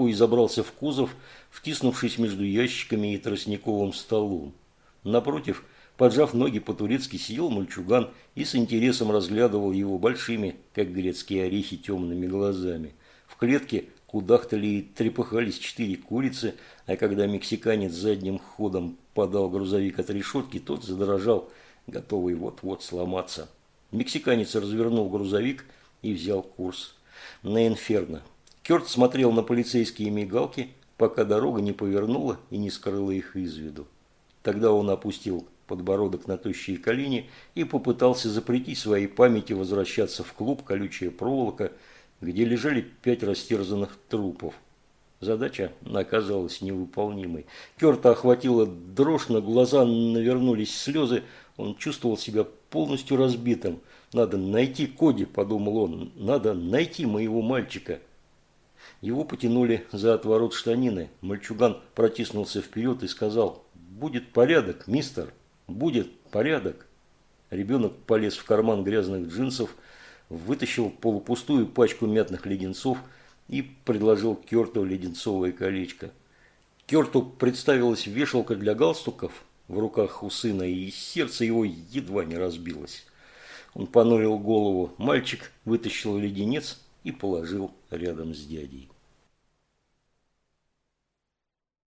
трапу и забрался в кузов, втиснувшись между ящиками и тростниковым столом. Напротив, поджав ноги по-турецки, сидел мальчуган и с интересом разглядывал его большими, как грецкие орехи, темными глазами. В клетке кудахтали и трепыхались четыре курицы, а когда мексиканец задним ходом подал грузовик от решетки, тот задрожал, готовый вот-вот сломаться. Мексиканец развернул грузовик и взял курс на Инферно. Керт смотрел на полицейские мигалки, пока дорога не повернула и не скрыла их из виду. Тогда он опустил подбородок на тощие колени и попытался запретить своей памяти возвращаться в клуб «Колючая проволока», где лежали пять растерзанных трупов. Задача оказалась невыполнимой. Керта охватила дрожь, на глаза навернулись слезы. Он чувствовал себя полностью разбитым. «Надо найти Коди», – подумал он. «Надо найти моего мальчика». Его потянули за отворот штанины. Мальчуган протиснулся вперед и сказал «Будет порядок, мистер, будет порядок». Ребенок полез в карман грязных джинсов, вытащил полупустую пачку мятных леденцов и предложил Керту леденцовое колечко. Керту представилась вешалка для галстуков в руках у сына, и сердце его едва не разбилось. Он понурил голову. Мальчик вытащил леденец и положил рядом с дядей.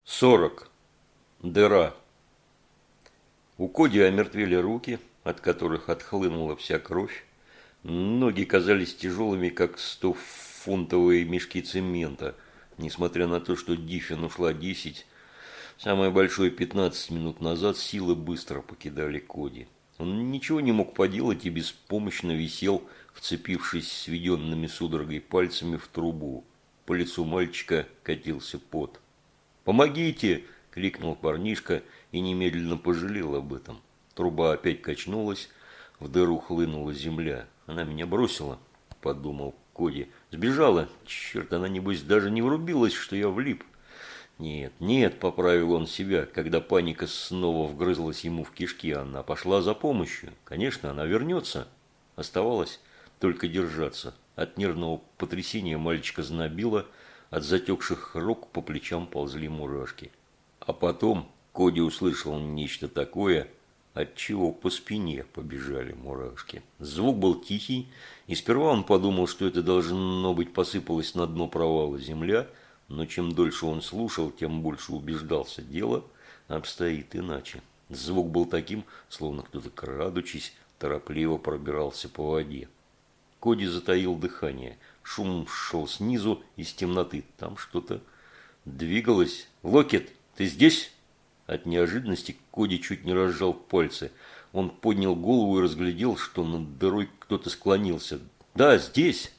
40. Дыра. У Коди омертвели руки, от которых отхлынула вся кровь. Ноги казались тяжелыми, как стофунтовые мешки цемента, несмотря на то, что Диффин ушла 10, самое большое 15 минут назад силы быстро покидали Коди. Он ничего не мог поделать и беспомощно висел, вцепившись сведенными судорогой пальцами в трубу. По лицу мальчика катился пот. «Помогите!» – крикнул парнишка и немедленно пожалел об этом. Труба опять качнулась, в дыру хлынула земля. Она меня бросила, подумал Коди. Сбежала. Черт, она, небось, даже не врубилась, что я влип. Нет, нет, поправил он себя, когда паника снова вгрызлась ему в кишки. Она пошла за помощью. Конечно, она вернется. Оставалось только держаться. От нервного потрясения мальчика знобило, от затекших рук по плечам ползли мурашки. А потом Коди услышал нечто такое – отчего по спине побежали мурашки. Звук был тихий, и сперва он подумал, что это должно быть посыпалось на дно провала земля, но чем дольше он слушал, тем больше убеждался, дело обстоит иначе. Звук был таким, словно кто-то, крадучись, торопливо пробирался по воде. Коди затаил дыхание. Шум шел снизу, из темноты. Там что-то двигалось. «Локет, ты здесь?» От неожиданности Коди чуть не разжал пальцы. Он поднял голову и разглядел, что над дырой кто-то склонился. «Да, здесь!»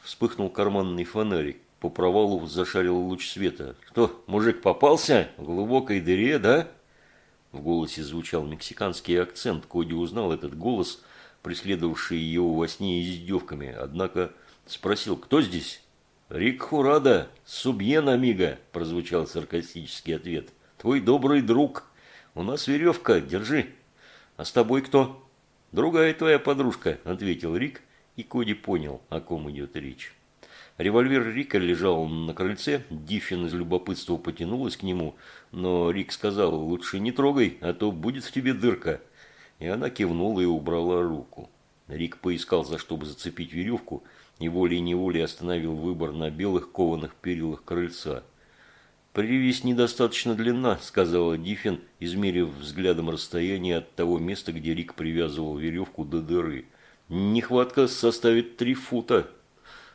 Вспыхнул карманный фонарик. По провалу зашарил луч света. «Что, мужик попался? В глубокой дыре, да?» В голосе звучал мексиканский акцент. Коди узнал этот голос, преследовавший его во сне издевками. Однако спросил, кто здесь? «Рик Хурада, субьен амиго», прозвучал саркастический ответ. Твой добрый друг. У нас веревка, держи. А с тобой кто? Другая твоя подружка, ответил Рик, и Коди понял, о ком идет речь. Револьвер Рика лежал на крыльце, Диффин из любопытства потянулась к нему, но Рик сказал, лучше не трогай, а то будет в тебе дырка. И она кивнула и убрала руку. Рик поискал, за что бы зацепить веревку, и волей-неволей остановил выбор на белых кованых перилах крыльца. «Привязь недостаточно длинна», – сказала Диффин, измерив взглядом расстояние от того места, где Рик привязывал веревку до дыры. «Нехватка составит три фута».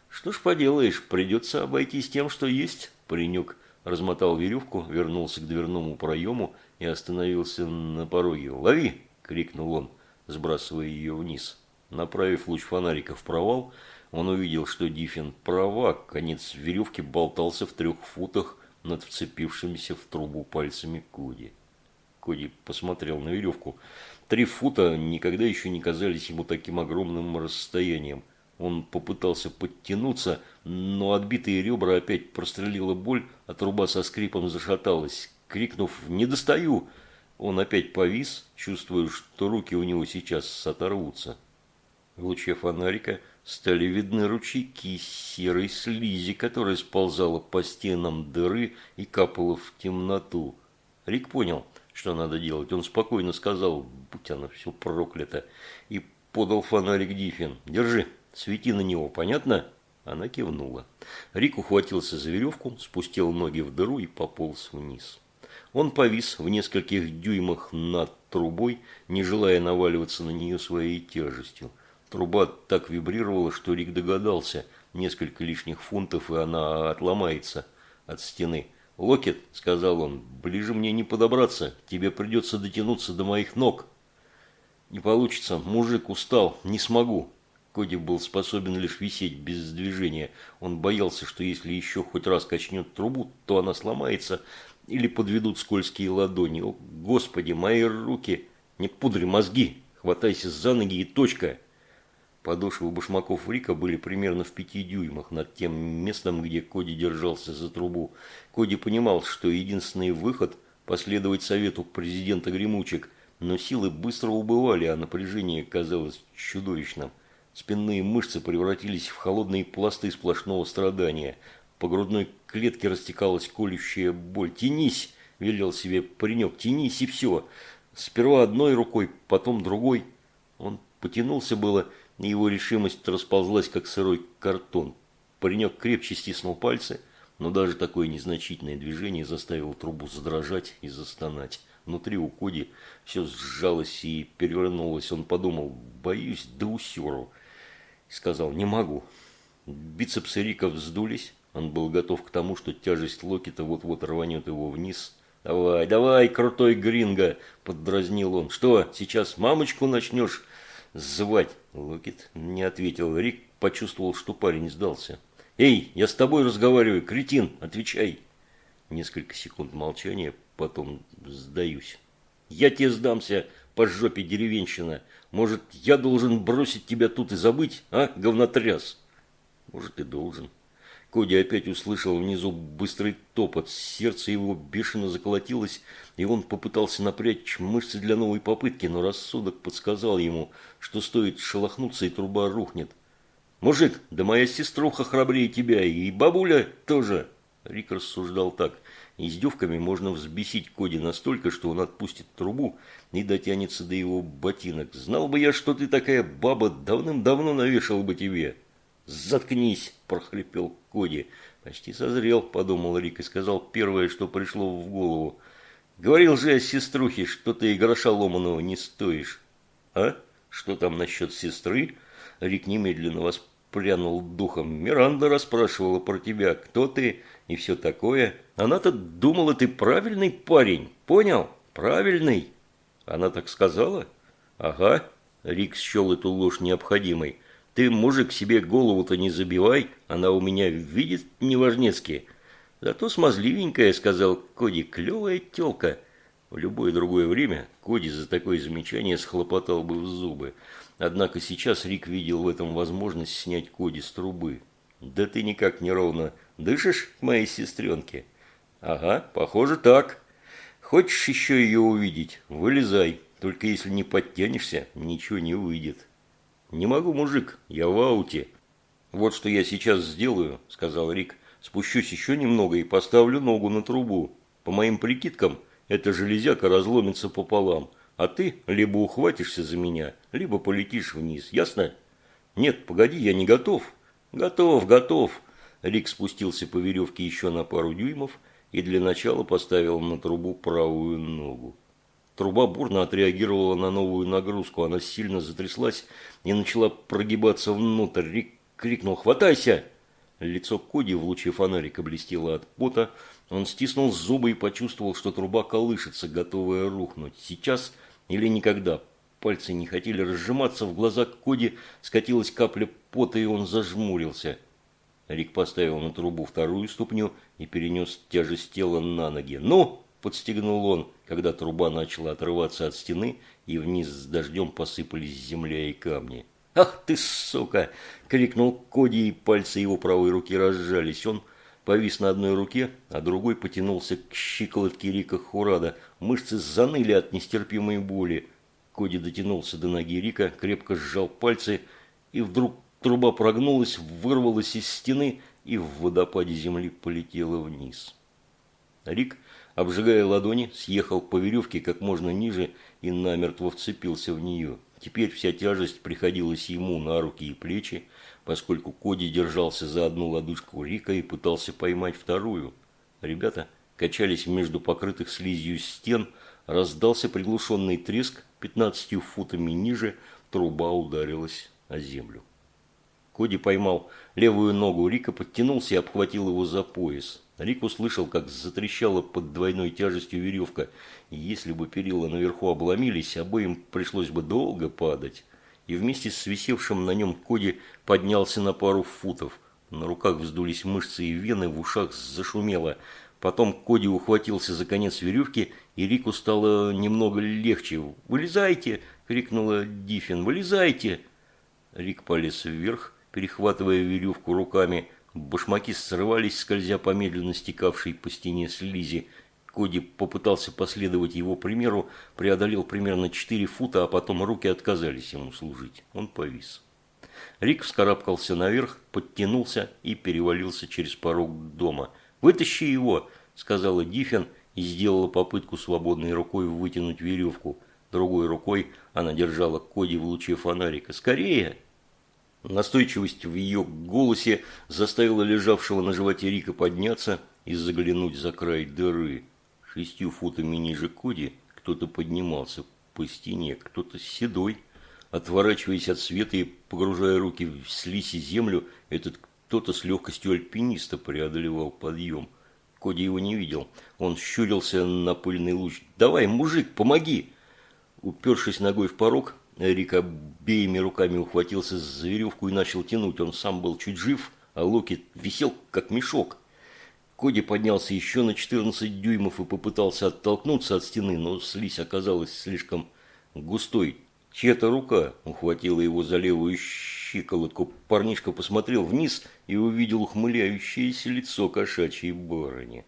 «Что ж поделаешь, придется обойтись тем, что есть». Паренек размотал веревку, вернулся к дверному проему и остановился на пороге. «Лови!» – крикнул он, сбрасывая ее вниз. Направив луч фонарика в провал, он увидел, что Диффин права, конец веревки болтался в трех футах над вцепившимися в трубу пальцами Коди. Коди посмотрел на веревку. Три фута никогда еще не казались ему таким огромным расстоянием. Он попытался подтянуться, но отбитые ребра опять прострелила боль, а труба со скрипом зашаталась. Крикнув «Не достаю!», он опять повис, чувствуя, что руки у него сейчас оторвутся. В луче фонарика стали видны ручейки серой слизи, которая сползала по стенам дыры и капала в темноту. Рик понял, что надо делать. Он спокойно сказал, будь оно все проклято, и подал фонарик Диффин. «Держи, свети на него, понятно?» Она кивнула. Рик ухватился за веревку, спустил ноги в дыру и пополз вниз. Он повис в нескольких дюймах над трубой, не желая наваливаться на нее своей тяжестью. Труба так вибрировала, что Рик догадался, несколько лишних фунтов, и она отломается от стены. «Локет», — сказал он, — «ближе мне не подобраться, тебе придется дотянуться до моих ног». «Не получится, мужик устал, не смогу». Коди был способен лишь висеть без движения. Он боялся, что если еще хоть раз качнет трубу, то она сломается или подведут скользкие ладони. О, Господи, мои руки! Не пудри мозги! Хватайся за ноги и точка! Подошвы башмаков Рика были примерно в пяти дюймах над тем местом, где Коди держался за трубу. Коди понимал, что единственный выход – последовать совету президента Гремучек, но силы быстро убывали, а напряжение казалось чудовищным. Спинные мышцы превратились в холодные пласты сплошного страдания. По грудной клетке растекалась колющая боль. «Тянись!» – велел себе паренек. «Тянись и все!» Сперва одной рукой, потом другой. Он потянулся было – его решимость расползлась, как сырой картон. Паренек крепче стиснул пальцы, но даже такое незначительное движение заставило трубу задрожать и застонать. Внутри у Коди все сжалось и перевернулось. Он подумал, боюсь до усеру. И сказал, не могу. Бицепсы Рика вздулись. Он был готов к тому, что тяжесть Локета вот-вот рванет его вниз. «Давай, давай, крутой гринго!» – поддразнил он. «Что, сейчас мамочку начнешь звать?» Локет не ответил. Рик почувствовал, что парень сдался. «Эй, я с тобой разговариваю, кретин, отвечай!» Несколько секунд молчания, потом сдаюсь. «Я тебе сдамся, по жопе деревенщина. Может, я должен бросить тебя тут и забыть, а, говнотряс?» «Может, и должен». Коди опять услышал внизу быстрый топот. Сердце его бешено заколотилось, и он попытался напрячь мышцы для новой попытки, но рассудок подсказал ему, что стоит шелохнуться, и труба рухнет. «Мужик, да моя сеструха храбрее тебя, и бабуля тоже!» Рик рассуждал так. Издевками можно взбесить Коди настолько, что он отпустит трубу и дотянется до его ботинок. «Знал бы я, что ты такая баба, давным-давно навешал бы тебе!» «Заткнись!» – прохрипел Коди. «Почти созрел», – подумал Рик и сказал первое, что пришло в голову. «Говорил же я сеструхе, что ты и гроша ломаного не стоишь». «А? Что там насчет сестры?» Рик немедленно воспрянул духом. «Миранда расспрашивала про тебя, кто ты и все такое. Она-то думала, ты правильный парень, понял? Правильный». «Она так сказала?» «Ага». Рик счел эту ложь необходимой. Ты, мужик, себе голову-то не забивай, она у меня видит неважнецки. Зато смазливенькая, сказал Коди, клевая тёлка. В любое другое время Коди за такое замечание схлопотал бы в зубы. Однако сейчас Рик видел в этом возможность снять Коди с трубы. «Да ты никак не ровно дышишь моей сестренке?» «Ага, похоже так. Хочешь еще ее увидеть? Вылезай. Только если не подтянешься, ничего не выйдет». «Не могу, мужик, я в ауте». «Вот что я сейчас сделаю», – сказал Рик. «Спущусь еще немного и поставлю ногу на трубу. По моим прикидкам, эта железяка разломится пополам, а ты либо ухватишься за меня, либо полетишь вниз. Ясно?» «Нет, погоди, я не готов». «Готов, готов». Рик спустился по веревке еще на пару дюймов и для начала поставил на трубу правую ногу. Труба бурно отреагировала на новую нагрузку. Она сильно затряслась и начала прогибаться внутрь. Рик крикнул «Хватайся!». Лицо Коди в луче фонарика блестело от пота. Он стиснул зубы и почувствовал, что труба колышется, готовая рухнуть. Сейчас или никогда. Пальцы не хотели разжиматься, в глаза Коди скатилась капля пота, и он зажмурился. Рик поставил на трубу вторую ступню и перенес тяжесть тела на ноги. «Ну!» – подстегнул он когда труба начала отрываться от стены, и вниз с дождем посыпались земля и камни. «Ах ты, сука!» – крикнул Коди, и пальцы его правой руки разжались. Он повис на одной руке, а другой потянулся к щиколотке Рика Хурада. Мышцы заныли от нестерпимой боли. Коди дотянулся до ноги Рика, крепко сжал пальцы, и вдруг труба прогнулась, вырвалась из стены и в водопаде земли полетела вниз. Рик, обжигая ладони, съехал по веревке как можно ниже и намертво вцепился в нее. Теперь вся тяжесть приходилась ему на руки и плечи, поскольку Коди держался за одну лодыжку Рика и пытался поймать вторую. Ребята качались между покрытых слизью стен, раздался приглушенный треск, пятнадцатью футами ниже труба ударилась о землю. Коди поймал левую ногу Рика, подтянулся и обхватил его за пояс. Рик услышал, как затрещала под двойной тяжестью веревка. И если бы перила наверху обломились, обоим пришлось бы долго падать. И вместе с висевшим на нем Коди поднялся на пару футов. На руках вздулись мышцы и вены, в ушах зашумело. Потом Коди ухватился за конец веревки, и Рику стало немного легче. «Вылезайте!» – крикнула Диффин. «Вылезайте!» Рик полез вверх, перехватывая веревку руками. Башмаки срывались, скользя по медленно стекавшей по стене слизи. Коди попытался последовать его примеру, преодолел примерно 4 фута, а потом руки отказались ему служить. Он повис. Рик вскарабкался наверх, подтянулся и перевалился через порог дома. «Вытащи его!» – сказала Диффин и сделала попытку свободной рукой вытянуть веревку. Другой рукой она держала Коди в луче фонарика. «Скорее!» Настойчивость в ее голосе заставила лежавшего на животе Рика подняться и заглянуть за край дыры. Шестью футами ниже Коди кто-то поднимался по стене, кто-то седой. Отворачиваясь от света и погружая руки в слизь и землю, этот кто-то с легкостью альпиниста преодолевал подъем. Коди его не видел. Он щурился на пыльный луч. «Давай, мужик, помоги!» Упершись ногой в порог, Рик обеими руками ухватился за веревку и начал тянуть. Он сам был чуть жив, а Локи висел, как мешок. Коди поднялся еще на 14 дюймов и попытался оттолкнуться от стены, но слизь оказалась слишком густой. Чья-то рука ухватила его за левую щиколотку. Парнишка посмотрел вниз и увидел ухмыляющееся лицо кошачьей барыни.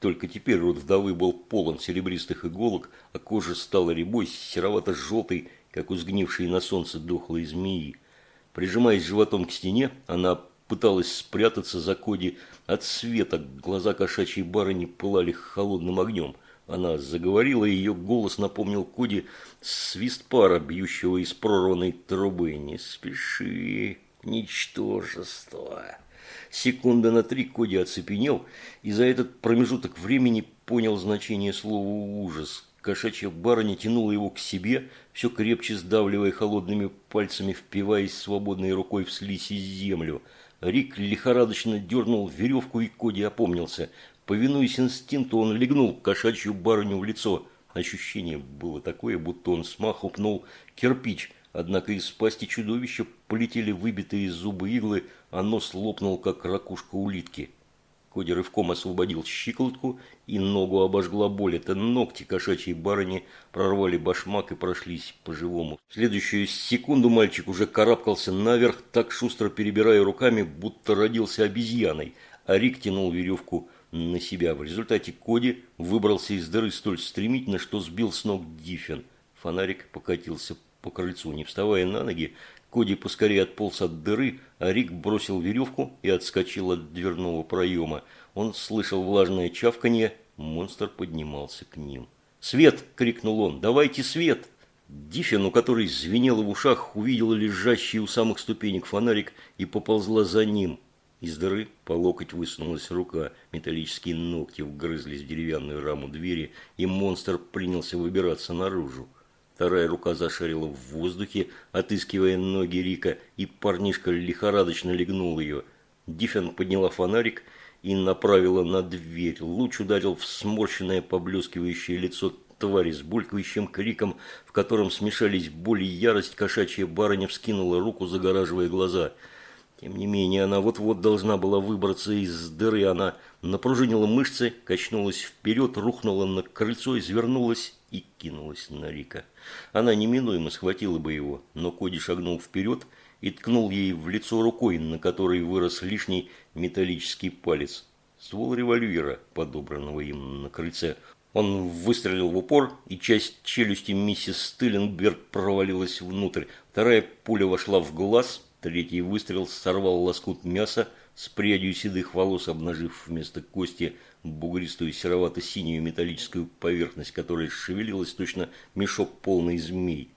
Только теперь рот вдовы был полон серебристых иголок, а кожа стала рябой, серовато-желтой, как у сгнившей на солнце дохлой змеи. Прижимаясь животом к стене, она пыталась спрятаться за Коди от света. Глаза кошачьей барыни пылали холодным огнем. Она заговорила, и ее голос напомнил Коди свист пара, бьющего из прорванной трубы. «Не спеши, ничтожество!» Секунда на три Коди оцепенел, и за этот промежуток времени понял значение слова «ужас». Кошачья барыня тянула его к себе, все крепче сдавливая холодными пальцами, впиваясь свободной рукой в слизь и землю. Рик лихорадочно дернул веревку, и Коди опомнился. Повинуясь инстинкту, он легнул кошачью барыню в лицо. Ощущение было такое, будто он смаху пнул кирпич, однако из пасти чудовища полетели выбитые зубы иглы, а нос лопнул, как ракушка улитки. Коди рывком освободил щиколотку, и ногу обожгла боль. Это ногти кошачьей барыни прорвали башмак и прошлись по-живому. В следующую секунду мальчик уже карабкался наверх, так шустро перебирая руками, будто родился обезьяной, а Рик тянул веревку на себя. В результате Коди выбрался из дыры столь стремительно, что сбил с ног Диффин. Фонарик покатился по крыльцу. Не вставая на ноги, Коди поскорее отполз от дыры, а Рик бросил веревку и отскочил от дверного проема. Он слышал влажное чавканье, монстр поднимался к ним. «Свет!» – крикнул он. «Давайте свет!» Диффин, у которой звенело в ушах, увидела лежащий у самых ступенек фонарик и поползла за ним. Из дыры по локоть высунулась рука, металлические ногти вгрызлись в деревянную раму двери, и монстр принялся выбираться наружу. Вторая рука зашарила в воздухе, отыскивая ноги Рика, и парнишка лихорадочно легнул ее. Диффен подняла фонарик и направила на дверь. Луч ударил в сморщенное поблескивающее лицо твари с булькающим криком, в котором смешались боль и ярость, кошачья барыня вскинула руку, загораживая глаза. Тем не менее, она вот-вот должна была выбраться из дыры. Она напружинила мышцы, качнулась вперед, рухнула на крыльцо, извернулась и кинулась на Рика. Она неминуемо схватила бы его, но Коди шагнул вперед и ткнул ей в лицо рукой, на которой вырос лишний металлический палец. Ствол револьвера, подобранного им на крыльце. Он выстрелил в упор, и часть челюсти миссис Стылленберг провалилась внутрь. Вторая пуля вошла в глаз, Третий выстрел сорвал лоскут мяса с прядью седых волос, обнажив вместо кости бугристую серовато-синюю металлическую поверхность, которая шевелилась точно мешок полный змей.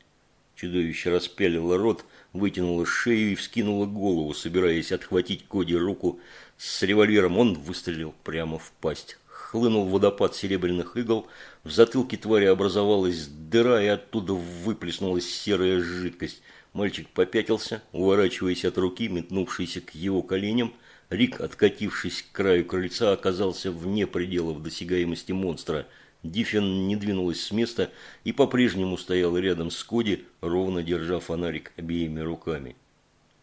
Чудовище распялило рот, вытянуло шею и вскинуло голову, собираясь отхватить Коди руку с револьвером. Он выстрелил прямо в пасть. Хлынул водопад серебряных игл, в затылке твари образовалась дыра, и оттуда выплеснулась серая жидкость. Мальчик попятился, уворачиваясь от руки, метнувшейся к его коленям. Рик, откатившись к краю крыльца, оказался вне пределов досягаемости монстра. Диффин не двинулась с места и по-прежнему стояла рядом с Коди, ровно держа фонарик обеими руками.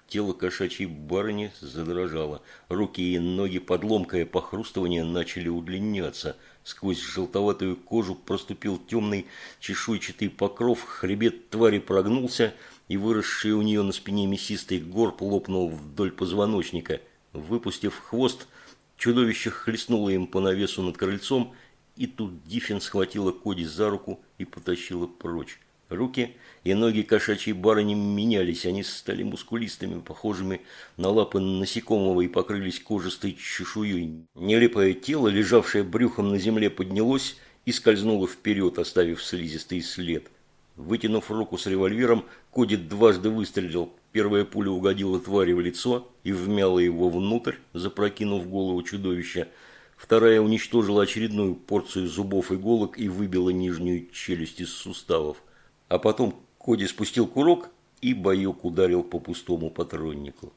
Тело кошачьей барыни задрожало. Руки и ноги под ломкое похрустывание начали удлиняться. Сквозь желтоватую кожу проступил темный чешуйчатый покров, хребет твари прогнулся – и выросший у нее на спине мясистый горб лопнул вдоль позвоночника. Выпустив хвост, чудовище хлестнуло им по навесу над крыльцом, и тут Диффин схватила Коди за руку и потащила прочь. Руки и ноги кошачьей барыни менялись, они стали мускулистыми, похожими на лапы насекомого и покрылись кожистой чешуей. Нелепое тело, лежавшее брюхом на земле, поднялось и скользнуло вперед, оставив слизистый след – Вытянув руку с револьвером, Коди дважды выстрелил. Первая пуля угодила твари в лицо и вмяла его внутрь, запрокинув голову чудовища. Вторая уничтожила очередную порцию зубов иголок и выбила нижнюю челюсть из суставов. А потом Коди спустил курок, и боек ударил по пустому патроннику.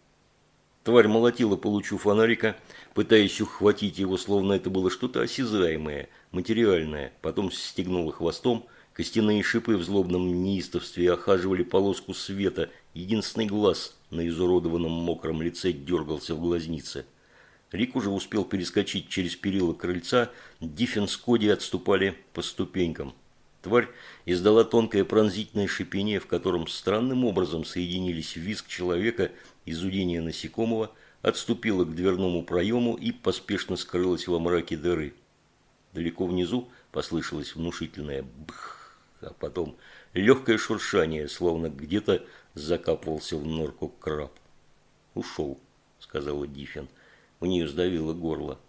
Тварь молотила по лучу фонарика, пытаясь ухватить его, словно это было что-то осязаемое, материальное. Потом стегнула хвостом, Костяные шипы в злобном неистовстве охаживали полоску света. Единственный глаз на изуродованном мокром лице дергался в глазнице. Рик уже успел перескочить через перила крыльца. Диффин с Коди отступали по ступенькам. Тварь издала тонкое пронзительное шипение, в котором странным образом соединились визг человека и зудение насекомого, отступила к дверному проему и поспешно скрылась во мраке дыры. Далеко внизу послышалось внушительное «бх» а потом легкое шуршание, словно где-то закапывался в норку краб. «Ушел», — сказала Диффин. У нее сдавило горло.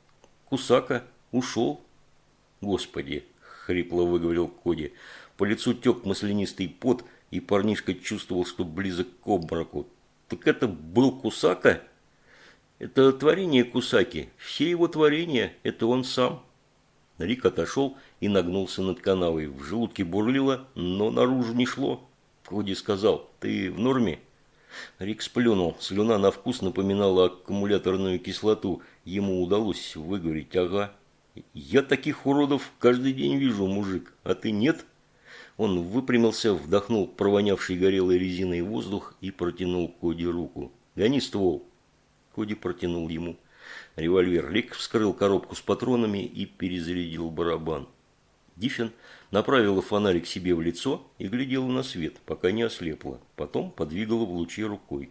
«Кусака ушел?» «Господи!» — хрипло выговорил Коди. По лицу тек маслянистый пот, и парнишка чувствовал, что близок к обмороку. «Так это был Кусака?» «Это творение Кусаки. Все его творения – это он сам». Рик отошел и нагнулся над канавой. В желудке бурлило, но наружу не шло. Коди сказал, ты в норме? Рик сплюнул. Слюна на вкус напоминала аккумуляторную кислоту. Ему удалось выговорить, ага. Я таких уродов каждый день вижу, мужик, а ты нет? Он выпрямился, вдохнул провонявший горелой резиной воздух и протянул Коди руку. «Гони ствол!» Коди протянул ему револьвер. Лик вскрыл коробку с патронами и перезарядил барабан. Диффин направила фонарик себе в лицо и глядела на свет, пока не ослепла. Потом подвигала в луче рукой.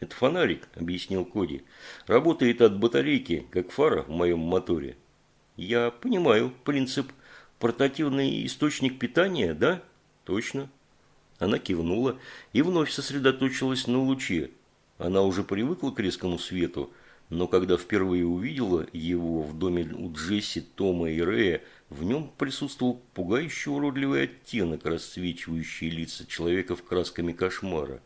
«Это фонарик», – объяснил Коди. «Работает от батарейки, как фара в моем моторе». «Я понимаю принцип. Портативный источник питания, да?» «Точно». Она кивнула и вновь сосредоточилась на луче. Она уже привыкла к резкому свету, но когда впервые увидела его в доме у Джесси, Тома и Рэя, в нем присутствовал пугающий уродливый оттенок, расцвечивающий лица человека в красками кошмара.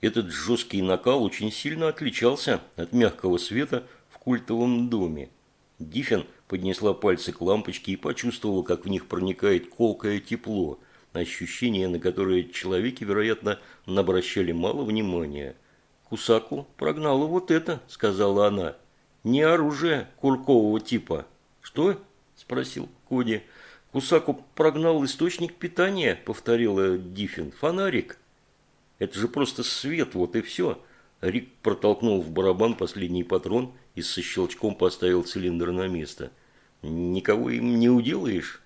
Этот жесткий накал очень сильно отличался от мягкого света в культовом доме. Диффин поднесла пальцы к лампочке и почувствовала, как в них проникает колкое тепло, ощущение, на которое человеки, вероятно, обращали мало внимания. Кусаку прогнала вот это», – сказала она. «Не оружие куркового типа». «Что?» – спросил Коди. «Кусаку прогнал источник питания», – повторила Диффин. «Фонарик». «Это же просто свет, вот и все». Рик протолкнул в барабан последний патрон и со щелчком поставил цилиндр на место. «Никого им не уделаешь?»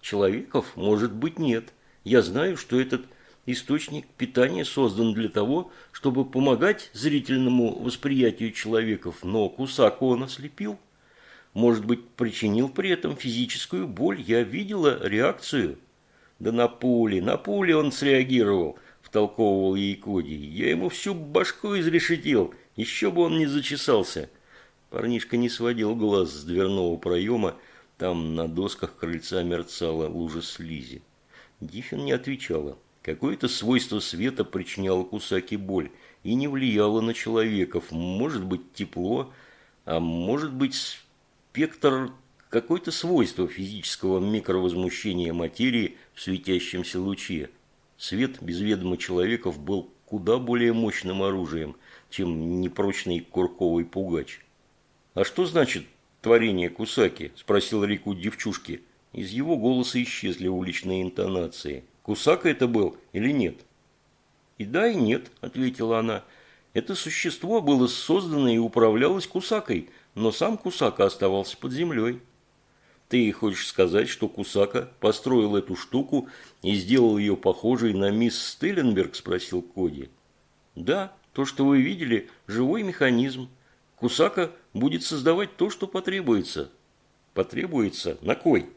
«Человеков, может быть, нет. Я знаю, что этот источник питания создан для того, чтобы помогать зрительному восприятию человеков, но Кусаку он ослепил. Может быть, причинил при этом физическую боль. Я видела реакцию. Да на пули, на пули он среагировал. втолковывал ей Коди. «Я ему всю башку изрешетил, еще бы он не зачесался». Парнишка не сводил глаз с дверного проема, там на досках крыльца мерцала лужа слизи. Диффин не отвечала. Какое-то свойство света причиняло Кусаки боль и не влияло на человеков. Может быть тепло, а может быть спектр какое-то свойство физического микровозмущения материи в светящемся луче. Свет без ведома человеков был куда более мощным оружием, чем непрочный курковый пугач. «А что значит творение Кусаки?» – спросил Рик у девчушки. Из его голоса исчезли уличные интонации. «Кусака это был или нет?» «И да, и нет», – ответила она. «Это существо было создано и управлялось Кусакой, но сам Кусака оставался под землей». «Ты хочешь сказать, что Кусака построил эту штуку и сделал ее похожей на мисс Стелленберг?» – спросил Коди. «Да, то, что вы видели, живой механизм. Кусака будет создавать то, что потребуется. Потребуется? На кой?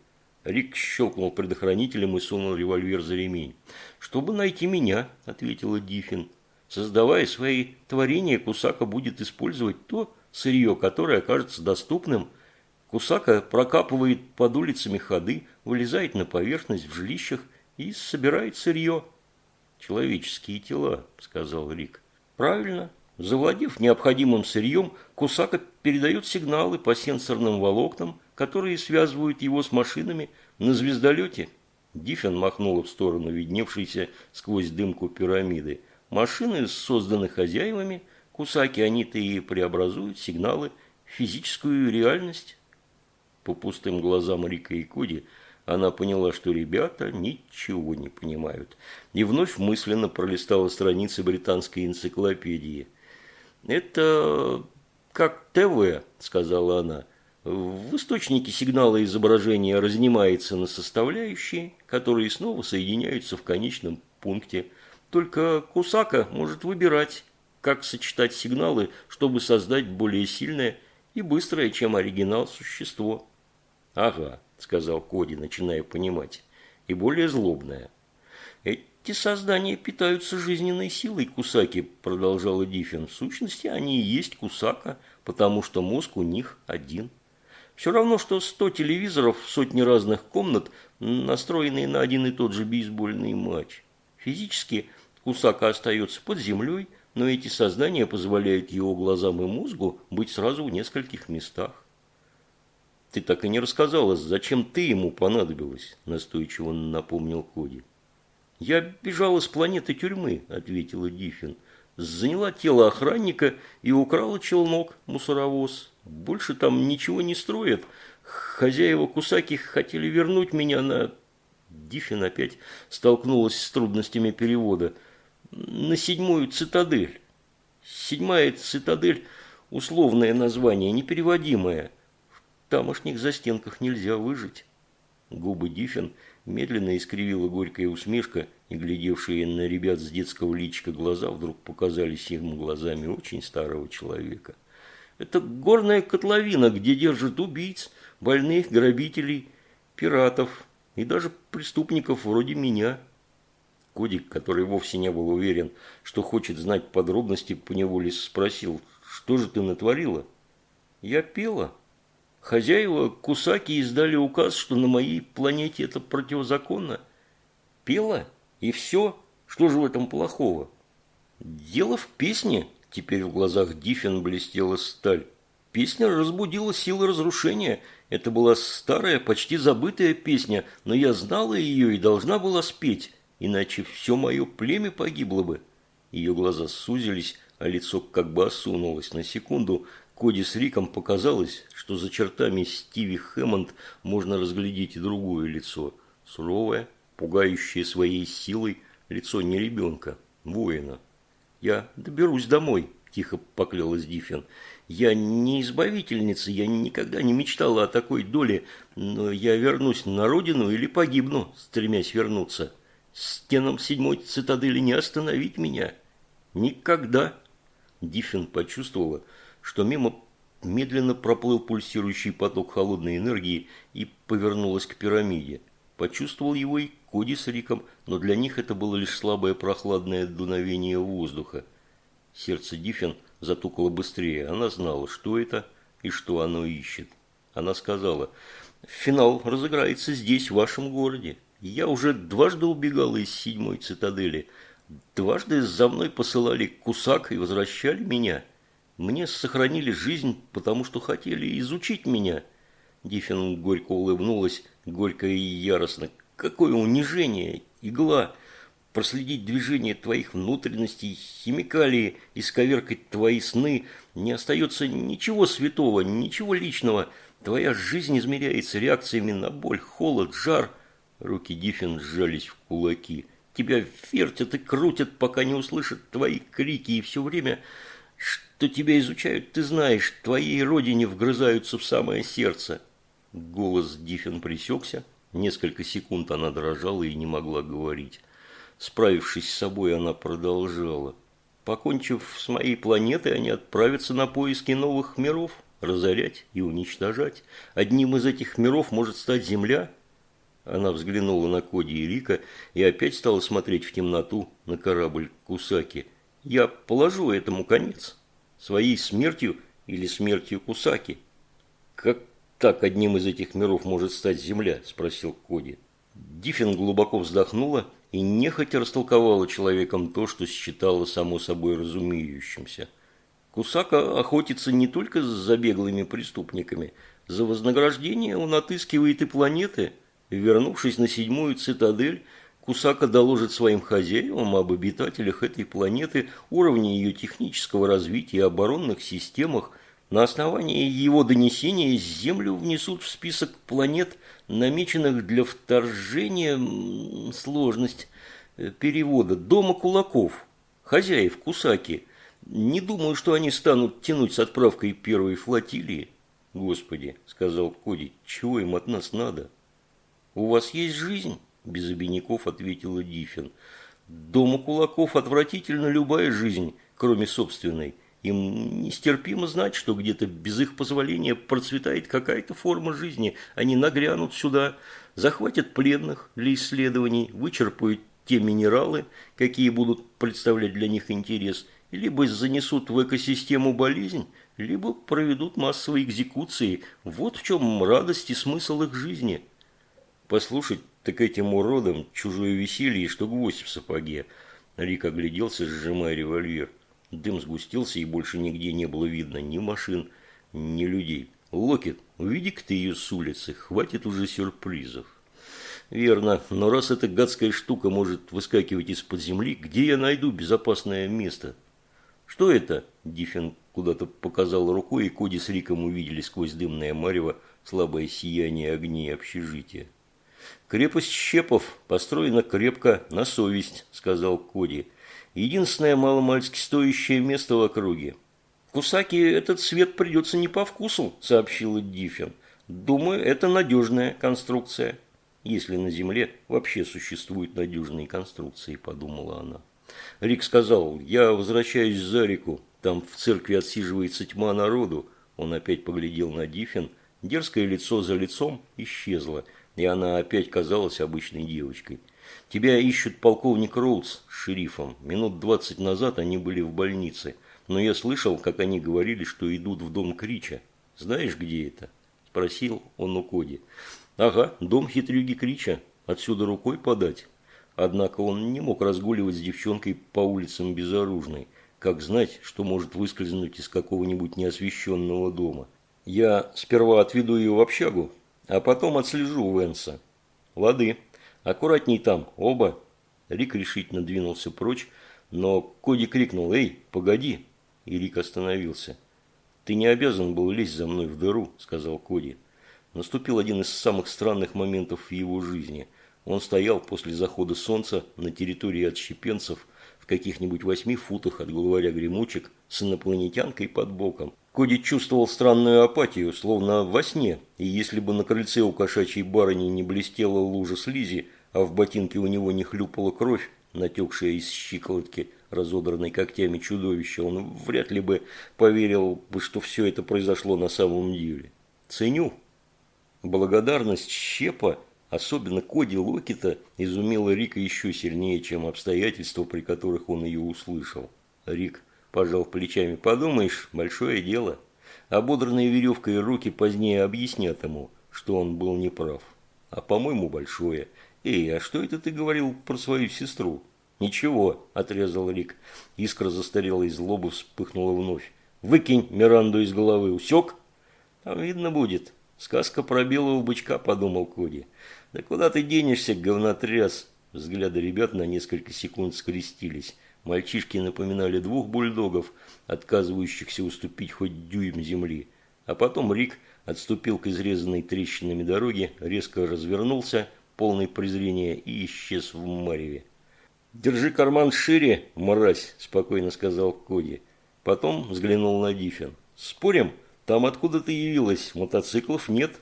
Рик щелкнул предохранителем и сунул револьвер за ремень. «Чтобы найти меня», – ответила Диффин. «Создавая свои творения, Кусака будет использовать то сырье, которое окажется доступным. Кусака прокапывает под улицами ходы, вылезает на поверхность в жилищах и собирает сырье». «Человеческие тела», – сказал Рик. «Правильно. Завладев необходимым сырьем, Кусака передает сигналы по сенсорным волокнам, которые связывают его с машинами на звездолете. Диффен махнула в сторону видневшейся сквозь дымку пирамиды. Машины, созданы хозяевами, Кусаки они-то и преобразуют сигналы в физическую реальность. По пустым глазам Рика и Коди она поняла, что ребята ничего не понимают, и вновь мысленно пролистала страницы британской энциклопедии – «Это как ТВ», – сказала она. В источнике сигнала изображения разнимается на составляющие, которые снова соединяются в конечном пункте. Только Кусака может выбирать, как сочетать сигналы, чтобы создать более сильное и быстрое, чем оригинал, существо. «Ага», – сказал Коди, начиная понимать, – «и более злобное». «Эти создания питаются жизненной силой Кусаки», – продолжала Диффин. «В сущности, они и есть Кусака, потому что мозг у них один. Все равно, что сто телевизоров в сотни разных комнат, настроенные на один и тот же бейсбольный матч. Физически Кусака остается под землей, но эти создания позволяют его глазам и мозгу быть сразу в нескольких местах. «Ты так и не рассказала, зачем ты ему понадобилась?» – настойчиво напомнил Коди. «Я бежала с планеты тюрьмы», – ответила Диффин. «Заняла тело охранника и украла челнок, мусоровоз. Больше там ничего не строят. Хозяева Кусаки хотели вернуть меня на...» Диффин опять столкнулась с трудностями перевода. «На седьмую цитадель. Седьмая цитадель – условное название, непереводимое. В тамошних застенках нельзя выжить». Губы Диффин – Медленно искривила горькая усмешка, и глядевшие на ребят с детского личика глаза вдруг показались ему глазами очень старого человека. Это горная котловина, где держат убийц, больных, грабителей, пиратов и даже преступников вроде меня. Кодик, который вовсе не был уверен, что хочет знать подробности, поневоле спросил, что же ты натворила? Я пела. Хозяева Кусаки издали указ, что на моей планете это противозаконно. Пела, и все. Что же в этом плохого? Дело в песне. Теперь в глазах Диффин блестела сталь. Песня разбудила силы разрушения. Это была старая, почти забытая песня, но я знала ее и должна была спеть, иначе все мое племя погибло бы. Ее глаза сузились, а лицо как бы осунулось на секунду, Коди с Риком показалось, что за чертами Стиви Хэммонд можно разглядеть и другое лицо. Суровое, пугающее своей силой лицо не ребенка, воина. «Я доберусь домой», – тихо поклялась Диффин. «Я не избавительница, я никогда не мечтала о такой доле, но я вернусь на родину или погибну, стремясь вернуться. Стенам седьмой цитадели не остановить меня. Никогда». Диффин почувствовала, что мимо медленно проплыл пульсирующий поток холодной энергии и повернулась к пирамиде. Почувствовал его и Коди с Риком, но для них это было лишь слабое прохладное дуновение воздуха. Сердце Диффин затукало быстрее. Она знала, что это и что оно ищет. Она сказала, «Финал разыграется здесь, в вашем городе. Я уже дважды убегала из седьмой цитадели. Дважды за мной посылали кусак и возвращали меня. Мне сохранили жизнь, потому что хотели изучить меня». Диффин горько улыбнулась, горько и яростно. «Какое унижение! Игла!» проследить движение твоих внутренностей, химикалии, исковеркать твои сны. Не остается ничего святого, ничего личного. Твоя жизнь измеряется реакциями на боль, холод, жар. Руки Диффин сжались в кулаки. Тебя вертят и крутят, пока не услышат твои крики, и все время, что тебя изучают, ты знаешь, твоей родине вгрызаются в самое сердце. Голос Диффин пресекся. Несколько секунд она дрожала и не могла говорить. Справившись с собой, она продолжала. Покончив с моей планетой, они отправятся на поиски новых миров, разорять и уничтожать. Одним из этих миров может стать Земля. Она взглянула на Коди и Рика и опять стала смотреть в темноту на корабль Кусаки. Я положу этому конец. Своей смертью или смертью Кусаки. Как так одним из этих миров может стать Земля? Спросил Коди. Диффин глубоко вздохнула и нехотя растолковала человеком то, что считала само собой разумеющимся. Кусака охотится не только за беглыми преступниками. За вознаграждение он отыскивает и планеты. Вернувшись на седьмую цитадель, Кусака доложит своим хозяевам об обитателях этой планеты, уровне ее технического развития и оборонных системах. На основании его донесения Землю внесут в список планет – намеченных для вторжения сложность э, перевода дома кулаков, хозяев Кусаки. Не думаю, что они станут тянуть с отправкой первой флотилии. Господи, сказал Коди, чего им от нас надо? У вас есть жизнь? Без обиняков ответила Диффин. Дома кулаков отвратительно любая жизнь, кроме собственной. Им нестерпимо знать, что где-то без их позволения процветает какая-то форма жизни. Они нагрянут сюда, захватят пленных для исследований, вычерпают те минералы, какие будут представлять для них интерес, либо занесут в экосистему болезнь, либо проведут массовые экзекуции. Вот в чем радость и смысл их жизни. Послушать так этим уродам чужое веселье, что гвоздь в сапоге. Рик огляделся, сжимая револьвер. Дым сгустился, и больше нигде не было видно ни машин, ни людей. «Локет, увиди-ка ты ее с улицы, хватит уже сюрпризов». «Верно, но раз эта гадская штука может выскакивать из-под земли, где я найду безопасное место?» «Что это?» – Диффин куда-то показал рукой, и Коди с Риком увидели сквозь дымное марево слабое сияние огней общежития. «Крепость Щепов построена крепко, на совесть», – сказал Коди. Единственное маломальски стоящее место в округе. «Кусаки этот свет придется не по вкусу», – сообщила Диффин. «Думаю, это надежная конструкция». «Если на Земле вообще существуют надежные конструкции», – подумала она. Рик сказал, «Я возвращаюсь за реку. Там в церкви отсиживается тьма народу». Он опять поглядел на Диффин. Дерзкое лицо за лицом исчезло, и она опять казалась обычной девочкой. Тебя ищут полковник Роудс с шерифом. Минут двадцать назад они были в больнице. Но я слышал, как они говорили, что идут в дом Крича. Знаешь, где это?» Спросил он у Коди. «Ага, дом хитрюги Крича. Отсюда рукой подать». Однако он не мог разгуливать с девчонкой по улицам безоружной. Как знать, что может выскользнуть из какого-нибудь неосвещенного дома? Я сперва отведу ее в общагу, а потом отслежу Венса. Лады. «Аккуратней там, оба!» Рик решительно двинулся прочь, но Коди крикнул «Эй, погоди!» И Рик остановился. «Ты не обязан был лезть за мной в дыру», – сказал Коди. Наступил один из самых странных моментов в его жизни. Он стоял после захода солнца на территории отщепенцев в каких-нибудь восьми футах от главаря гремучек с инопланетянкой под боком. Коди чувствовал странную апатию, словно во сне, и если бы на крыльце у кошачьей барыни не блестела лужа слизи, а в ботинке у него не хлюпала кровь, натекшая из щиколотки, разодранной когтями чудовища, он вряд ли бы поверил бы, что все это произошло на самом деле. Ценю. Благодарность Щепа, Особенно Коди Локета изумила Рика еще сильнее, чем обстоятельства, при которых он ее услышал. Рик пожал плечами. «Подумаешь, большое дело». Ободранные веревкой руки позднее объяснят ему, что он был неправ. А по-моему, большое. «Эй, а что это ты говорил про свою сестру?» «Ничего», – отрезал Рик. Искра застарелой злобы вспыхнула вновь. «Выкинь Миранду из головы, усек?» «Там видно будет. Сказка про белого бычка», – подумал Коди. «Да куда ты денешься, говнотряс?» Взгляды ребят на несколько секунд скрестились. Мальчишки напоминали двух бульдогов, отказывающихся уступить хоть дюйм земли. А потом Рик отступил к изрезанной трещинами дороге, резко развернулся, полный презрения, и исчез в мареве. «Держи карман шире, мразь», – спокойно сказал Коди. Потом взглянул на Диффин. «Спорим, там откуда ты явилась, мотоциклов нет?»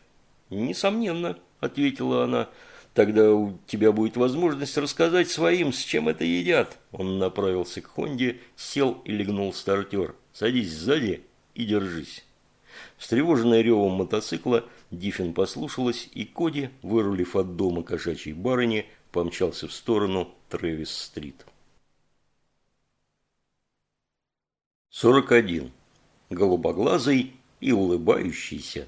«Несомненно», – ответила она. «Тогда у тебя будет возможность рассказать своим, с чем это едят». Он направился к Хонде, сел и легнул стартер. «Садись сзади и держись». Встревоженная ревом мотоцикла, Диффин послушалась, и Коди, вырулив от дома кошачьей барыни, помчался в сторону Трэвис-стрит. 41. Голубоглазый и улыбающийся.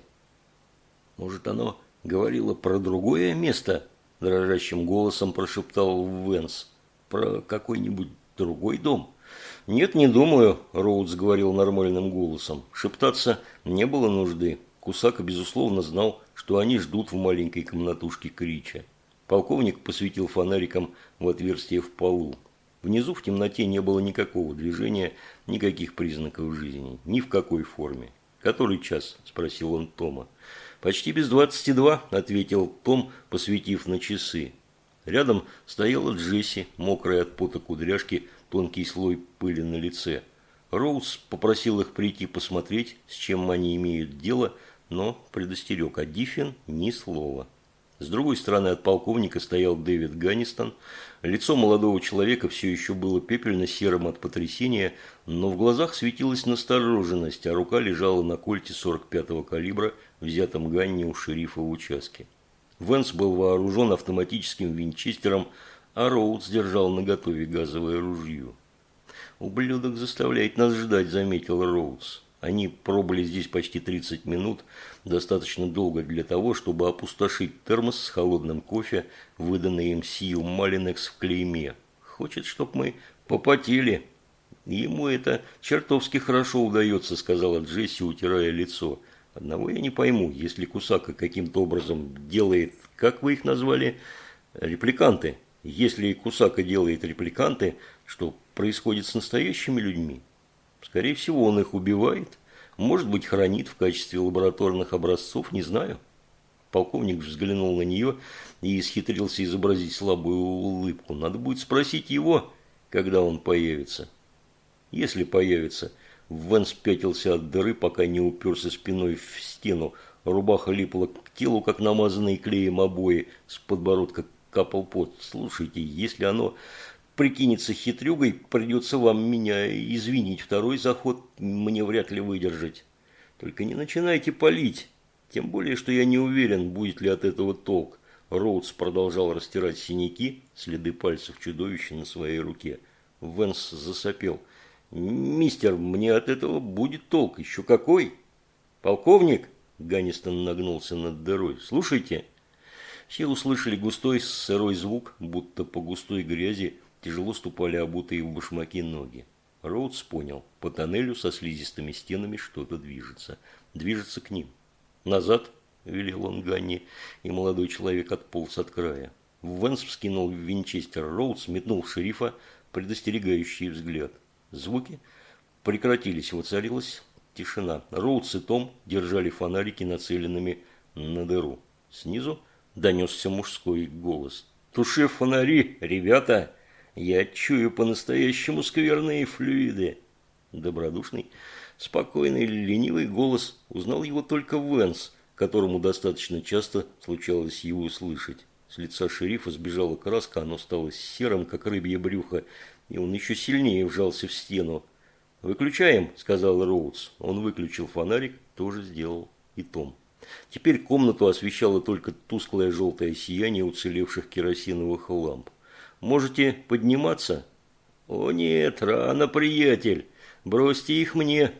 Может, оно говорило про другое место? Дрожащим голосом прошептал Венс. Про какой-нибудь другой дом? Нет, не думаю, Роудс говорил нормальным голосом. Шептаться не было нужды. Кусака, безусловно, знал, что они ждут в маленькой комнатушке Крича. Полковник посветил фонариком в отверстие в полу. Внизу в темноте не было никакого движения, никаких признаков жизни, ни в какой форме. «Который час?» – спросил он Тома. «Почти без двадцати два», – ответил Том, посветив на часы. Рядом стояла Джесси, мокрая от пота кудряшки, тонкий слой пыли на лице. Роуз попросил их прийти посмотреть, с чем они имеют дело, но предостерег, а Диффин ни слова. С другой стороны от полковника стоял Дэвид Ганнистон. Лицо молодого человека все еще было пепельно-серым от потрясения, но в глазах светилась настороженность, а рука лежала на кольте 45-го калибра, взятом Ганни у шерифа в участке. Венс был вооружен автоматическим винчестером, а Роудс держал наготове газовое ружье. «Ублюдок заставляет нас ждать», – заметил Роудс. Они пробыли здесь почти 30 минут, достаточно долго для того, чтобы опустошить термос с холодным кофе, выданный им Сью Малинекс в клейме. Хочет, чтоб мы попотели. Ему это чертовски хорошо удается, сказала Джесси, утирая лицо. Одного я не пойму, если Кусака каким-то образом делает, как вы их назвали, репликанты. Если Кусака делает репликанты, что происходит с настоящими людьми? Скорее всего, он их убивает. Может быть, хранит в качестве лабораторных образцов, не знаю. Полковник взглянул на нее и исхитрился изобразить слабую улыбку. Надо будет спросить его, когда он появится. Если появится. Венс пятился от дыры, пока не уперся спиной в стену. Рубаха липла к телу, как намазанные клеем обои. С подбородка капал пот. Слушайте, если оно прикинется хитрюгой, придется вам меня извинить. Второй заход мне вряд ли выдержать. Только не начинайте палить. Тем более, что я не уверен, будет ли от этого толк. Роудс продолжал растирать синяки, следы пальцев чудовища на своей руке. Венс засопел. «Мистер, мне от этого будет толк. Еще какой?» «Полковник?» Ганнистон нагнулся над дырой. «Слушайте». Все услышали густой сырой звук, будто по густой грязи тяжело ступали обутые в башмаки ноги. Роудс понял, по тоннелю со слизистыми стенами что-то движется. Движется к ним. «Назад!» – велел он Ганни, и молодой человек отполз от края. Венс вскинул винчестер. Роудс метнул шерифа предостерегающий взгляд. Звуки прекратились, воцарилась тишина. Роудс и Том держали фонарики нацеленными на дыру. Снизу донесся мужской голос. «Туши фонари, ребята!» Я чую по-настоящему скверные флюиды. Добродушный, спокойный, ленивый голос узнал его только Венс, которому достаточно часто случалось его услышать. С лица шерифа сбежала краска, оно стало серым, как рыбье брюхо, и он еще сильнее вжался в стену. «Выключаем», – сказал Роудс. Он выключил фонарик, тоже сделал и Том. Теперь комнату освещало только тусклое желтое сияние уцелевших керосиновых ламп. «Можете подниматься?» «О нет, рано, приятель! Бросьте их мне!»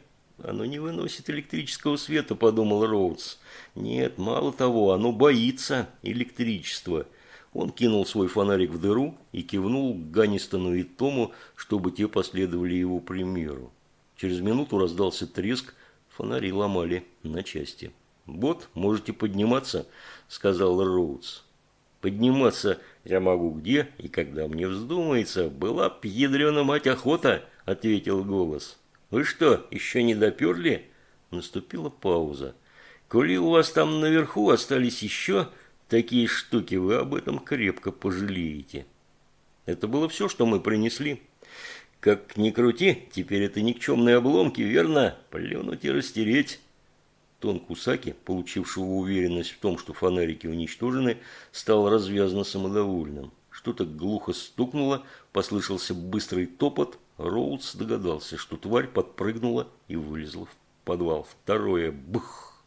«Оно не выносит электрического света», – подумал Роудс. «Нет, мало того, оно боится электричества». Он кинул свой фонарик в дыру и кивнул к Ганнистону и Тому, чтобы те последовали его примеру. Через минуту раздался треск, фонари ломали на части. «Вот, можете подниматься», – сказал Роудс. «Подниматься я могу где и когда мне вздумается. Была б ядрена мать охота», – ответил голос. «Вы что, еще не доперли?» Наступила пауза. «Коли у вас там наверху остались еще такие штуки, вы об этом крепко пожалеете». Это было все, что мы принесли. Как ни крути, теперь это никчемные обломки, верно? Плюнуть и растереть. Тон Кусаки, получившего уверенность в том, что фонарики уничтожены, стал развязно самодовольным. Что-то глухо стукнуло, послышался быстрый топот. Роудс догадался, что тварь подпрыгнула и вылезла в подвал. Второе «бх!»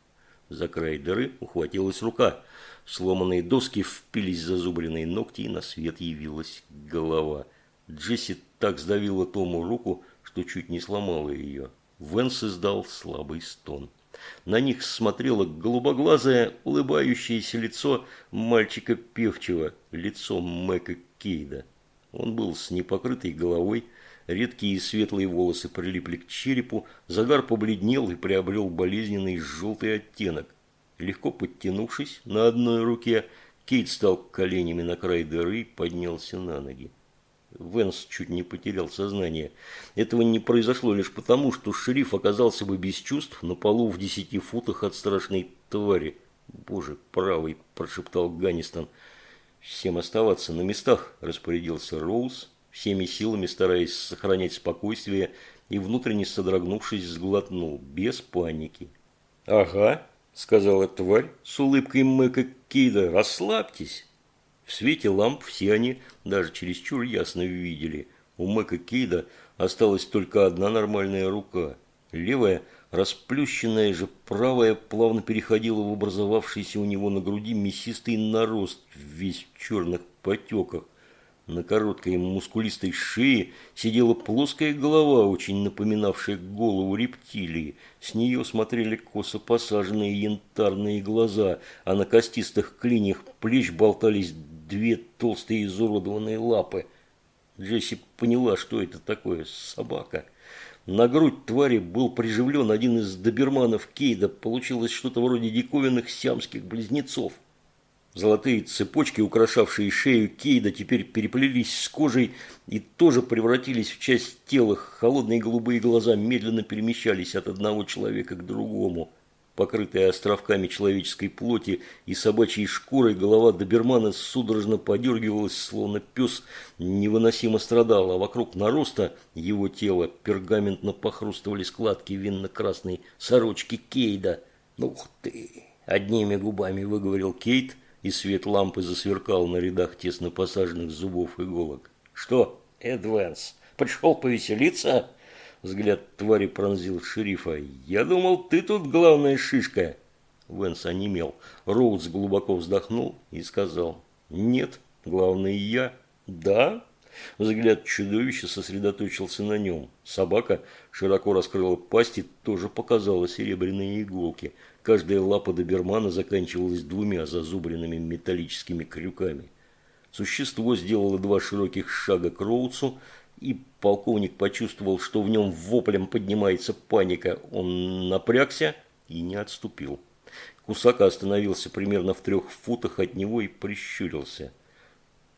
За край дыры ухватилась рука. Сломанные доски впились зазубренные ногти, и на свет явилась голова. Джесси так сдавила Тому руку, что чуть не сломала ее. Венс издал слабый стон. На них смотрело голубоглазое, улыбающееся лицо мальчика певчего, лицо Мэка Кейда. Он был с непокрытой головой, редкие светлые волосы прилипли к черепу, загар побледнел и приобрел болезненный желтый оттенок. Легко подтянувшись на одной руке, Кейт стал коленями на край дыры и поднялся на ноги. Венс чуть не потерял сознание. Этого не произошло лишь потому, что шериф оказался бы без чувств на полу в десяти футах от страшной твари. «Боже, правый!» – прошептал Ганнистон. «Всем оставаться на местах», – распорядился Роуз, всеми силами стараясь сохранять спокойствие и, внутренне содрогнувшись, сглотнул, без паники. «Ага», – сказала тварь с улыбкой Мэка Кида, – «расслабьтесь». В свете ламп все они даже чересчур ясно видели. У Мэка Кейда осталась только одна нормальная рука. Левая, расплющенная же правая, плавно переходила в образовавшийся у него на груди мясистый нарост, весь в черных потеках. На короткой мускулистой шее сидела плоская голова, очень напоминавшая голову рептилии. С нее смотрели косо посаженные янтарные глаза, а на костистых клиньях плеч болтались две толстые изуродованные лапы. Джесси поняла, что это такое собака. На грудь твари был приживлен один из доберманов Кейда. Получилось что-то вроде диковинных сиамских близнецов. Золотые цепочки, украшавшие шею Кейда, теперь переплелись с кожей и тоже превратились в часть тела. Холодные голубые глаза медленно перемещались от одного человека к другому. Покрытая островками человеческой плоти и собачьей шкурой, голова добермана судорожно подергивалась, словно пес невыносимо страдал, а вокруг нароста его тела пергаментно похрустывали складки винно-красной сорочки Кейда. «Ух ты!» – одними губами выговорил Кейт – и свет лампы засверкал на рядах тесно посаженных зубов иголок. «Что, Эдванс, пришел повеселиться?» Взгляд твари пронзил шерифа. «Я думал, ты тут главная шишка!» Венс онемел. Роудс глубоко вздохнул и сказал. «Нет, главное я». «Да?» Взгляд чудовища сосредоточился на нем. Собака широко раскрыла пасть и тоже показала серебряные иголки. Каждая лапа добермана заканчивалась двумя зазубренными металлическими крюками. Существо сделало два широких шага к Роуцу, и полковник почувствовал, что в нем воплем поднимается паника. Он напрягся и не отступил. Кусака остановился примерно в трех футах от него и прищурился.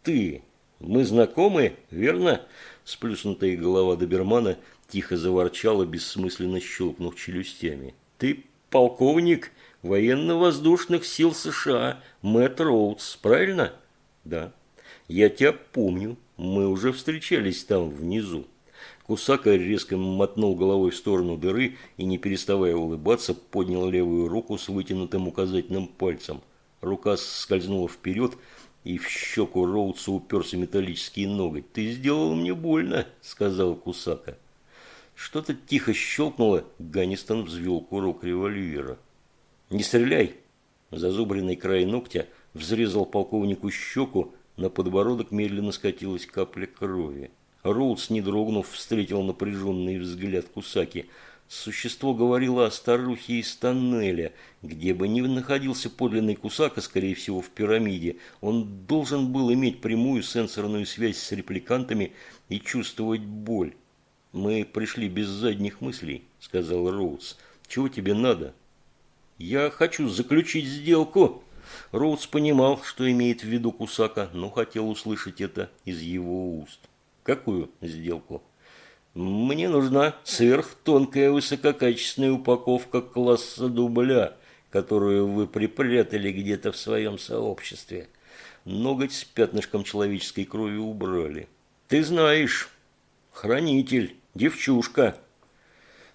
«Ты, мы знакомы, верно?» Сплюснутая голова добермана тихо заворчала, бессмысленно щелкнув челюстями. «Ты полковник военно-воздушных сил США Мэтт Роудс, правильно? Да. Я тебя помню. Мы уже встречались там внизу. Кусака резко мотнул головой в сторону дыры и, не переставая улыбаться, поднял левую руку с вытянутым указательным пальцем. Рука скользнула вперед, и в щеку Роудса уперся металлический ноготь. «Ты сделал мне больно», — сказал Кусака. Что-то тихо щелкнуло, Ганнистон взвел курок револьвера. «Не стреляй!» Зазубренный край ногтя взрезал полковнику щеку, на подбородок медленно скатилась капля крови. Роудс, не дрогнув, встретил напряженный взгляд Кусаки. Существо говорило о старухе из тоннеля. Где бы ни находился подлинный Кусака, скорее всего, в пирамиде, он должен был иметь прямую сенсорную связь с репликантами и чувствовать боль. «Мы пришли без задних мыслей», – сказал Роудс. «Чего тебе надо?» «Я хочу заключить сделку», Роудс понимал, что имеет в виду Кусака, но хотел услышать это из его уст. Какую сделку? Мне нужна сверхтонкая высококачественная упаковка класса дубля, которую вы припрятали где-то в своем сообществе. Ноготь с пятнышком человеческой крови убрали. Ты знаешь, хранитель, девчушка.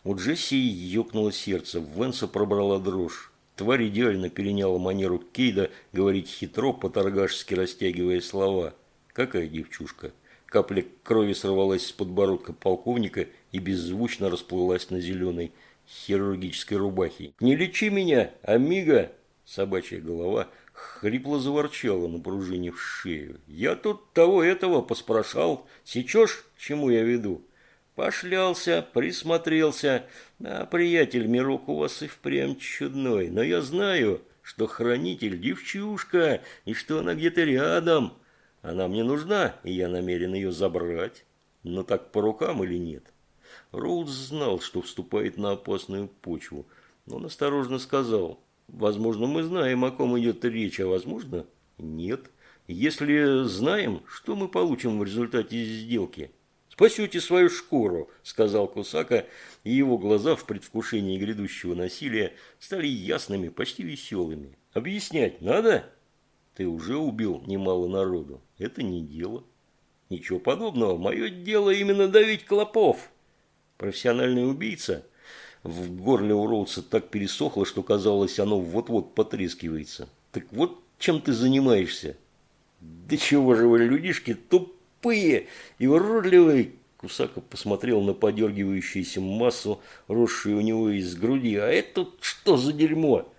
У Джесси ёкнуло сердце, Венса пробрала дрожь. Тварь идеально переняла манеру Кейда говорить хитро, по-торгашски растягивая слова. Какая девчушка? Капля крови сорвалась с подбородка полковника и беззвучно расплылась на зеленой хирургической рубахе. «Не лечи меня, амиго!» Собачья голова хрипло заворчала на пружине в шею. «Я тут того-этого поспрашал. Сечешь, чему я веду?» Пошлялся, присмотрелся. А, приятель, мирок у вас и впрямь чудной. Но я знаю, что хранитель девчушка, и что она где-то рядом. Она мне нужна, и я намерен ее забрать. Но так по рукам или нет? Роуз знал, что вступает на опасную почву. Но он осторожно сказал, возможно, мы знаем, о ком идет речь, а возможно, нет. Если знаем, что мы получим в результате сделки? «Спасете свою шкуру», – сказал Кусака, и его глаза в предвкушении грядущего насилия стали ясными, почти веселыми. «Объяснять надо?» «Ты уже убил немало народу. Это не дело». «Ничего подобного. Мое дело именно давить клопов». Профессиональный убийца в горле у Роудса так пересохло, что казалось, оно вот-вот потрескивается. «Так вот чем ты занимаешься?» «Да чего же вы, людишки, туп тупые и уродливые. Кусака посмотрел на подергивающуюся массу, росшую у него из груди. «А это что за дерьмо?»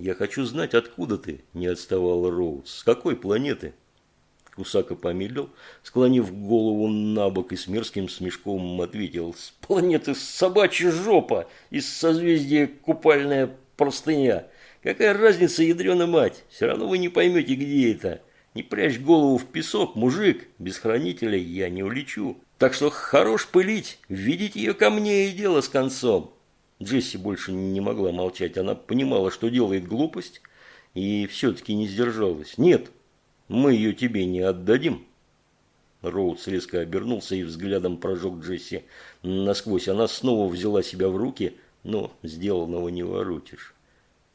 «Я хочу знать, откуда ты?» – не отставал Роуз. «С какой планеты?» Кусака помедлил, склонив голову на бок и с мерзким смешком ответил. «С планеты собачья жопа из созвездия купальная простыня. Какая разница, ядрена мать? Все равно вы не поймете, где это. Не прячь голову в песок, мужик, без хранителя я не улечу. Так что хорош пылить, видеть ее ко мне и дело с концом. Джесси больше не могла молчать, она понимала, что делает глупость, и все-таки не сдержалась. Нет, мы ее тебе не отдадим. Роудс резко обернулся и взглядом прожег Джесси насквозь. Она снова взяла себя в руки, но сделанного не воротишь.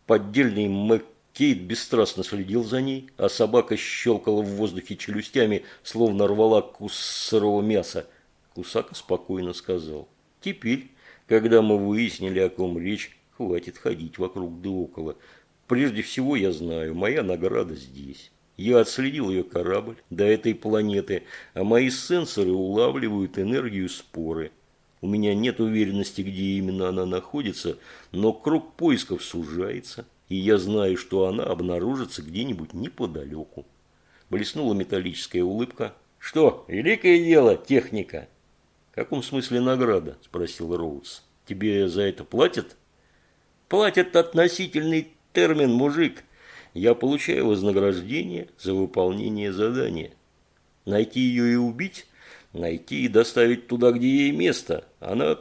Поддельный Мэг Кейт бесстрастно следил за ней, а собака щелкала в воздухе челюстями, словно рвала кус сырого мяса. Кусака спокойно сказал. «Теперь, когда мы выяснили, о ком речь, хватит ходить вокруг да около. Прежде всего я знаю, моя награда здесь». Я отследил ее корабль до этой планеты, а мои сенсоры улавливают энергию споры. У меня нет уверенности, где именно она находится, но круг поисков сужается и я знаю, что она обнаружится где-нибудь неподалеку. Блеснула металлическая улыбка. «Что, великое дело, техника?» «В каком смысле награда?» – спросил Роудс. «Тебе за это платят?» «Платят относительный термин, мужик. Я получаю вознаграждение за выполнение задания. Найти ее и убить? Найти и доставить туда, где ей место. Она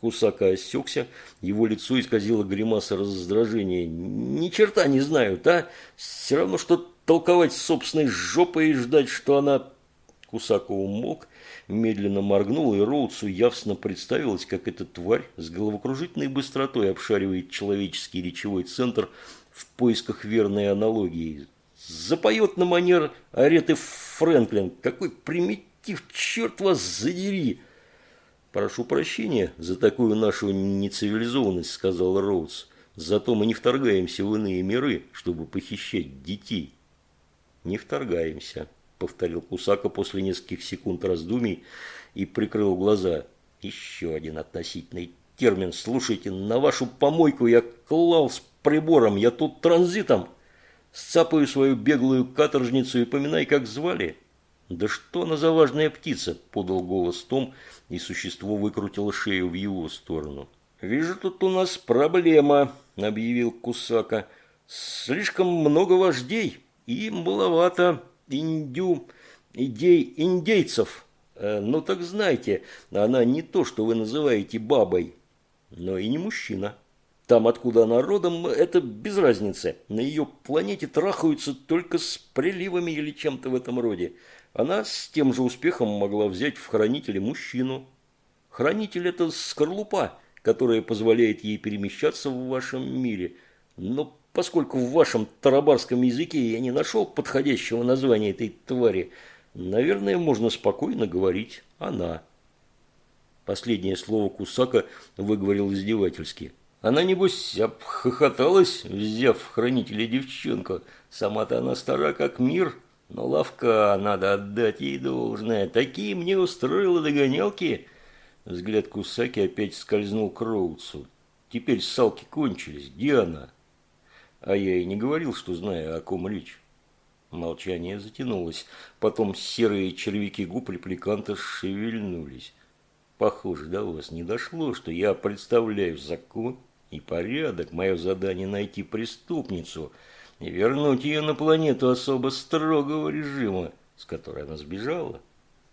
Кусака осекся, его лицо исказило гримаса раздражения. «Ни черта не знаю, да? Все равно, что толковать собственной жопой и ждать, что она...» Кусака умолк, медленно моргнул, и Роудсу явственно представилось, как эта тварь с головокружительной быстротой обшаривает человеческий речевой центр в поисках верной аналогии. Запоет на манер Ареты Фрэнклин. Какой примитив, черт вас задери! «Прошу прощения за такую нашу нецивилизованность», – сказал Роуз. «Зато мы не вторгаемся в иные миры, чтобы похищать детей». «Не вторгаемся», – повторил Кусака после нескольких секунд раздумий и прикрыл глаза. «Еще один относительный термин. Слушайте, на вашу помойку я клал с прибором, я тут транзитом. Сцапаю свою беглую каторжницу и поминай, как звали. Да что она за важная птица, подал голос Том, и существо выкрутило шею в его сторону. Вижу, тут у нас проблема, объявил Кусака. Слишком много вождей и маловато индю, идей индейцев. Э, ну так знайте, она не то, что вы называете бабой, но и не мужчина. Там, откуда она родом, это без разницы. На ее планете трахаются только с приливами или чем-то в этом роде. Она с тем же успехом могла взять в хранителе мужчину. Хранитель – это скорлупа, которая позволяет ей перемещаться в вашем мире. Но поскольку в вашем тарабарском языке я не нашел подходящего названия этой твари, наверное, можно спокойно говорить «она». Последнее слово Кусака выговорил издевательски – она, небось, обхохоталась, взяв хранителя девчонку. Сама-то она стара, как мир, но ловка, надо отдать ей должное. Такие мне устроила догонялки. Взгляд Кусаки опять скользнул к Роудсу. Теперь салки кончились. Где она? А я и не говорил, что знаю, о ком речь. Молчание затянулось. Потом серые червяки губ репликанта шевельнулись. Похоже, до вас не дошло, что я представляю закон и порядок. Мое задание найти преступницу и вернуть ее на планету особо строгого режима, с которой она сбежала.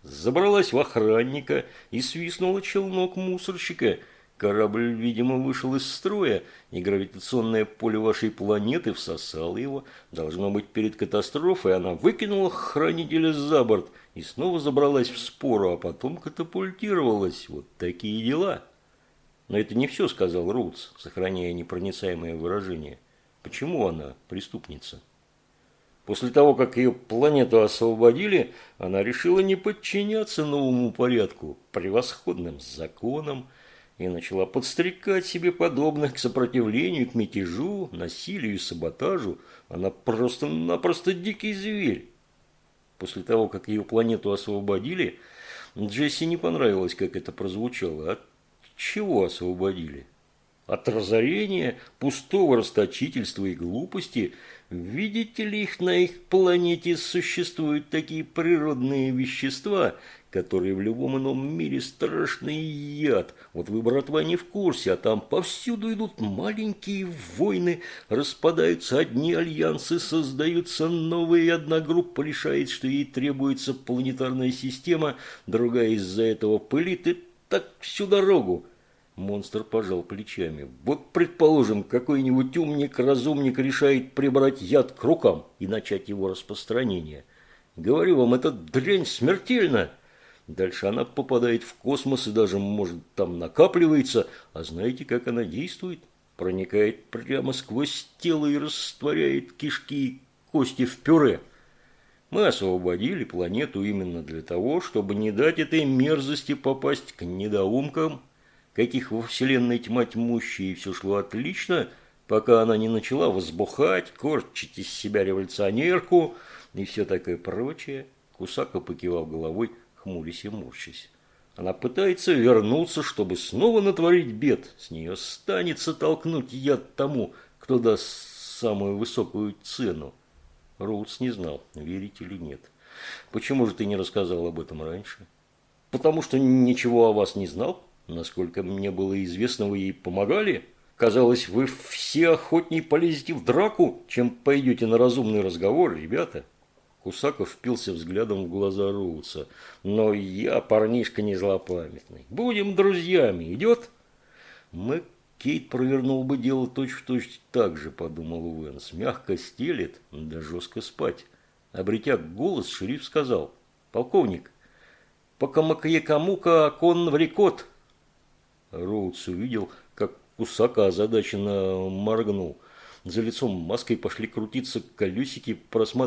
Забралась в охранника и свистнула челнок мусорщика. Корабль, видимо, вышел из строя, и гравитационное поле вашей планеты всосало его. Должно быть, перед катастрофой она выкинула хранителя за борт и снова забралась в спору, а потом катапультировалась. Вот такие дела. Но это не все, сказал Роудс, сохраняя непроницаемое выражение. Почему она преступница? После того, как ее планету освободили, она решила не подчиняться новому порядку, превосходным законам, и начала подстрекать себе подобных к сопротивлению, к мятежу, насилию и саботажу. Она просто-напросто дикий зверь. После того, как ее планету освободили, Джесси не понравилось, как это прозвучало. От чего освободили? От разорения, пустого расточительства и глупости. Видите ли, их на их планете существуют такие природные вещества, которые в любом ином мире страшный яд. Вот вы, братва, не в курсе, а там повсюду идут маленькие войны, распадаются одни альянсы, создаются новые, одна группа решает, что ей требуется планетарная система, другая из-за этого пылит, и так всю дорогу. Монстр пожал плечами. Вот, предположим, какой-нибудь умник-разумник решает прибрать яд к рукам и начать его распространение. Говорю вам, эта дрянь смертельна. Дальше она попадает в космос и даже, может, там накапливается. А знаете, как она действует? Проникает прямо сквозь тело и растворяет кишки и кости в пюре. Мы освободили планету именно для того, чтобы не дать этой мерзости попасть к недоумкам, каких во вселенной тьма тьмущая, и все шло отлично, пока она не начала возбухать, корчить из себя революционерку и все такое прочее. Кусака покивал головой, хмурясь и морщась. Она пытается вернуться, чтобы снова натворить бед. С нее станется толкнуть яд тому, кто даст самую высокую цену. Роудс не знал, верить или нет. Почему же ты не рассказал об этом раньше? Потому что ничего о вас не знал? Насколько мне было известно, вы ей помогали? Казалось, вы все охотней полезете в драку, чем пойдете на разумный разговор, ребята. Кусаков впился взглядом в глаза Роудса. Но я парнишка не злопамятный. Будем друзьями, идет? Мы Кейт провернул бы дело точь-в-точь точь так же, подумал Уэнс. Мягко стелет, да жестко спать. Обретя голос, шериф сказал. Полковник, пока Макаякамука кон в рекот. Роудс увидел, как Кусака озадаченно моргнул. За лицом маской пошли крутиться колесики, просматривая